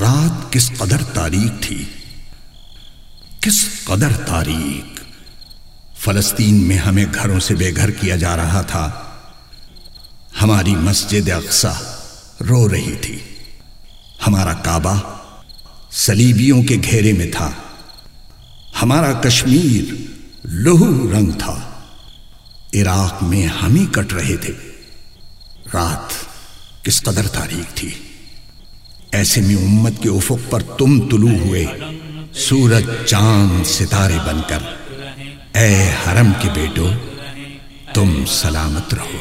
رات کس قدر تاریخ تھی۔ کس قدر تاریخ فلسطین میں ہمیں گھروں سے بے گھر کیا جا رہا تھا۔ ہماری مسجد اقسا رو رہی تھی۔ ہمارا کعبہ سلیبیوں کے گھیرے میں تھا۔ ہمارا کشمیر لہو رنگ تھا۔ عراق میں ہم ہی کٹ رہے تھے۔ رات کس قدر تاریخ تھی۔ ایسے میں امت کے افق پر تم طلوع ہوئے۔ سورج چاند ستارے بن کر۔ اے حرم کے بیٹو، تم سلامت رہو۔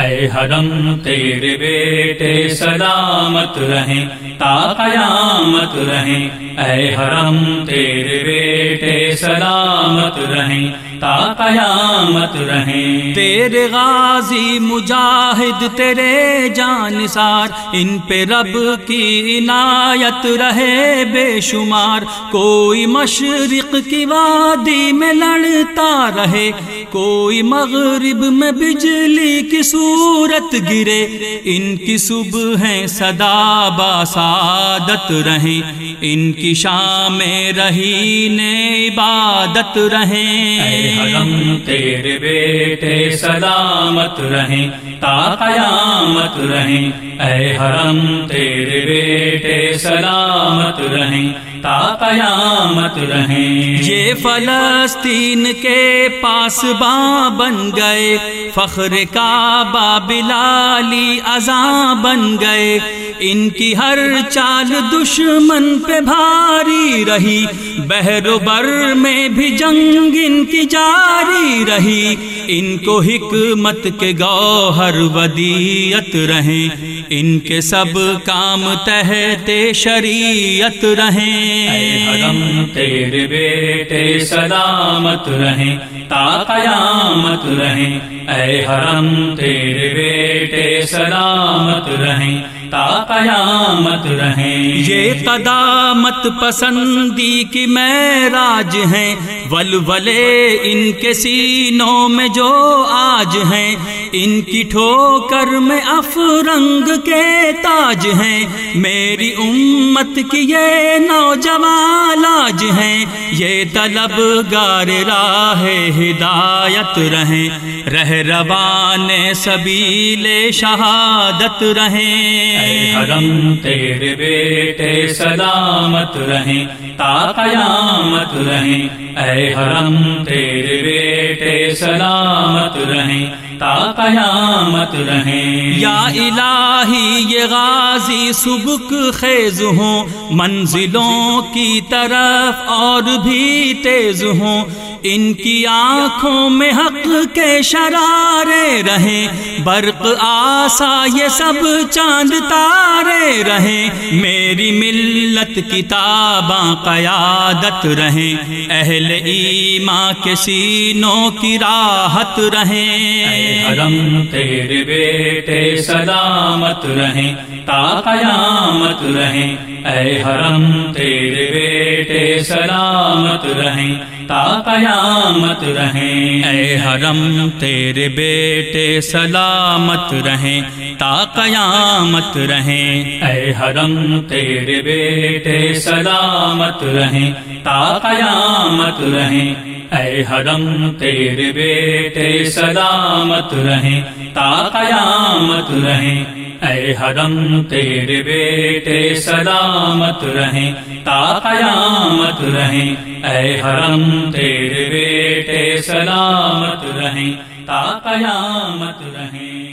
اے حرم، تیرے بیٹے سلامت رہیں، تا قیامت رہیں۔ اے حرم، تیرے بیٹے سلامت رہیں۔ تا قیامت رہیں۔ تیرے غازی مجاہد تیرے جانسار ان پہ رب کی عنایت رہے بے شمار۔ کوئی مشرق کی وادی میں لڑتا رہے کوئی مغرب میں بجلی کی صورت گرے۔ ان کی صبح ہے صدا باسادت رہیں۔ ان کی شام رہی نے عبادت رہیں۔ حرم تیرے بیٹے سلامت رہیں تا قیامت رہیں اے حرم تیرے بیٹے سلامت رہیں تا قیامت رہیں۔ یہ فلسطین کے پاس باں بن گئے، فخر کا بابلالی ازاں بن گئے۔ ان کی ہر چال دشمن پہ بھاری رہی، بحر و بر میں بھی جنگ ان کی جاری رہی۔ ان کو حکمت کے گوہر ودیت رہیں۔ ان کے سب کام تحت شریعت رہیں۔ حرم، تیرے بیٹے سلامت رہیں، تا قیامت رہیں۔ اے حرم، تیرے بیٹے سلامت رہیں۔ تا قیامت رہیں۔ یہ قدامت پسندی کی میں راج ہیں۔ ولولے ان کے سینوں میں جو آج ہیں۔ ان کی ٹھوکر میں افرنگ کے تاج ہیں۔ میری امت کی یہ نوجوان آج ہیں، یہ طلب گار راہ ہدایت رہیں۔ رہ روان سبیل شہادت رہیں۔ حرم، تیرے بیٹے سلامت رہیں، تا قیامت رہیں۔ اے حرم، تیرے بیٹے سلامت رہیں، تا قیامت رہیں۔ یا الہی، یہ غازی سبک خیز ہوں، منزلوں کی طرف اور بھی تیز ہوں۔ ان کی آنکھوں میں حق کے شرارے رہیں، برق آسا یہ سب چاند تارے رہیں۔ میری ملت کتاباں قیادت رہیں۔ اہل ایماں کے سینوں کی راحت رہیں۔ حرم، تیرے بیٹے سلامت رہیں، تا قیامت رہیں۔ اے حرم تیرے بیٹے سلامت رہیں تا قیامت رہیں اے حرم تیرے بیٹے سلامت رہیں تا قیامت رہیں اے حرم تیرے بیٹے سلامت رہیں تا قیامت رہیں اے حرم تیرے بیٹے سلامت رہیں تا قیامت رہیں اے حرم تیرے بیٹے سلامت رہیں تا قیامت رہیں اے حرم تیرے بیٹے سلامت رہیں، تا قیامت رہیں۔